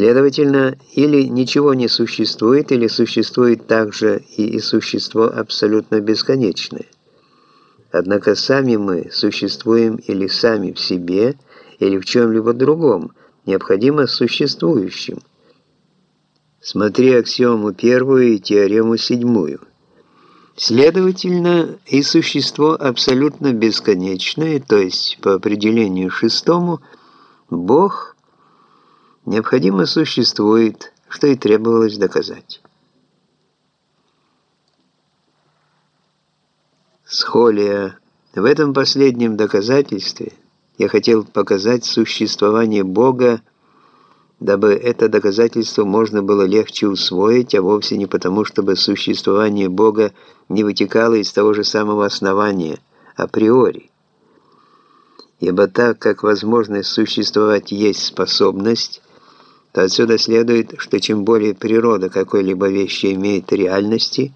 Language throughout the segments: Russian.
Следовательно, или ничего не существует, или существует также и, и существо абсолютно бесконечное. Однако сами мы существуем или сами в себе, или в чем-либо другом, необходимо существующим. Смотри аксиому первую и теорему седьмую. Следовательно, и существо абсолютно бесконечное, то есть по определению шестому, Бог необходимо существует, что и требовалось доказать. Схолия. В этом последнем доказательстве я хотел показать существование Бога дабы это доказательство можно было легче усвоить, а вовсе не потому, чтобы существование Бога не вытекало из того же самого основания, априори. Ибо так как возможность существовать есть способность, то отсюда следует, что чем более природа какой-либо вещи имеет реальности,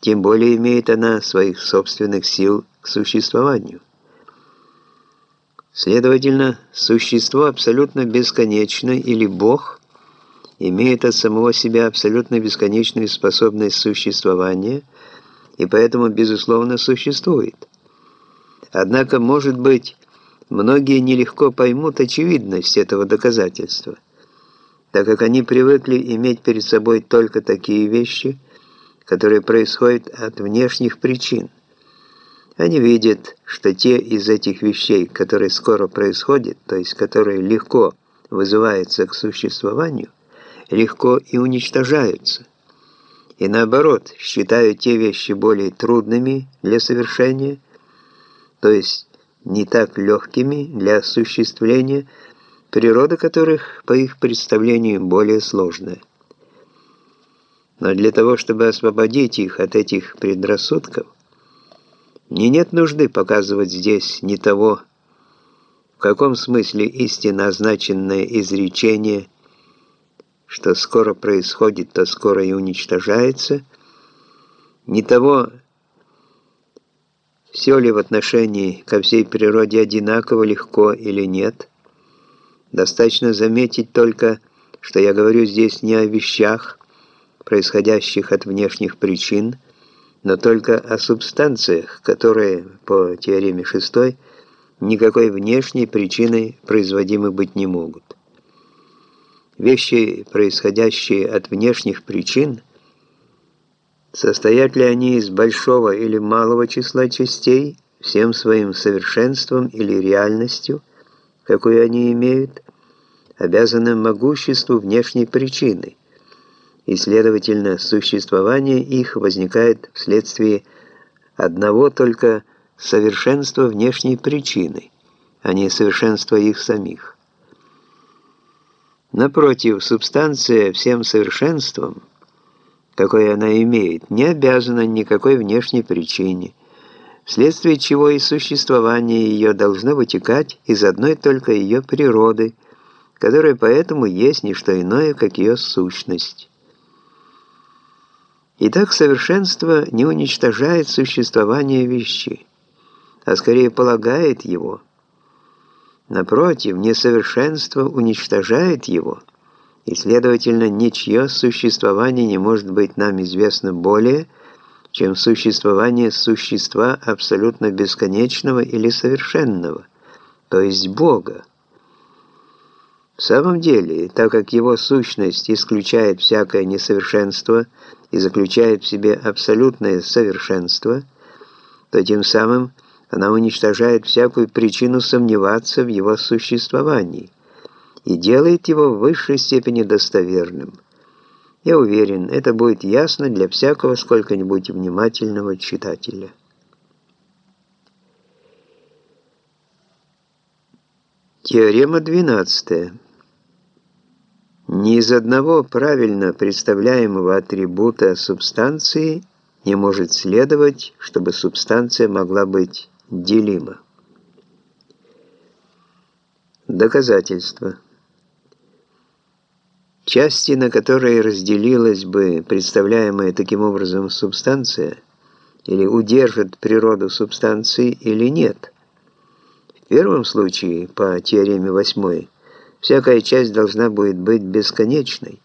тем более имеет она своих собственных сил к существованию. Следовательно, существо абсолютно бесконечное или Бог имеет от самого себя абсолютно бесконечную способность существования и поэтому, безусловно, существует. Однако, может быть, многие нелегко поймут очевидность этого доказательства, так как они привыкли иметь перед собой только такие вещи, которые происходят от внешних причин. Они видят, что те из этих вещей, которые скоро происходят, то есть которые легко вызываются к существованию, легко и уничтожаются. И наоборот, считают те вещи более трудными для совершения, то есть не так легкими для осуществления, природа которых, по их представлению, более сложная. Но для того, чтобы освободить их от этих предрассудков, мне нет нужды показывать здесь не того, в каком смысле истинно означенное изречение, что скоро происходит, то скоро и уничтожается, не того, все ли в отношении ко всей природе одинаково легко или нет. Достаточно заметить только, что я говорю здесь не о вещах, происходящих от внешних причин, но только о субстанциях, которые, по теореме шестой, никакой внешней причиной производимы быть не могут. Вещи, происходящие от внешних причин, состоят ли они из большого или малого числа частей, всем своим совершенством или реальностью, какую они имеют, обязаны могуществу внешней причины – и, следовательно, существование их возникает вследствие одного только совершенства внешней причины, а не совершенства их самих. Напротив, субстанция всем совершенством, какое она имеет, не обязана никакой внешней причине, вследствие чего и существование ее должно вытекать из одной только ее природы, которая поэтому есть не что иное, как ее сущность. Итак, совершенство не уничтожает существование вещи, а скорее полагает его. Напротив, несовершенство уничтожает его, и, следовательно, ничье существование не может быть нам известно более, чем существование существа абсолютно бесконечного или совершенного, то есть Бога. В самом деле, так как его сущность исключает всякое несовершенство – и заключает в себе абсолютное совершенство, то тем самым она уничтожает всякую причину сомневаться в его существовании и делает его в высшей степени достоверным. Я уверен, это будет ясно для всякого сколько-нибудь внимательного читателя. Теорема 12. Ни из одного правильно представляемого атрибута субстанции не может следовать, чтобы субстанция могла быть делима. Доказательство. Части, на которые разделилась бы представляемая таким образом субстанция, или удержит природу субстанции или нет. В первом случае, по теореме восьмой Всякая часть должна будет быть бесконечной.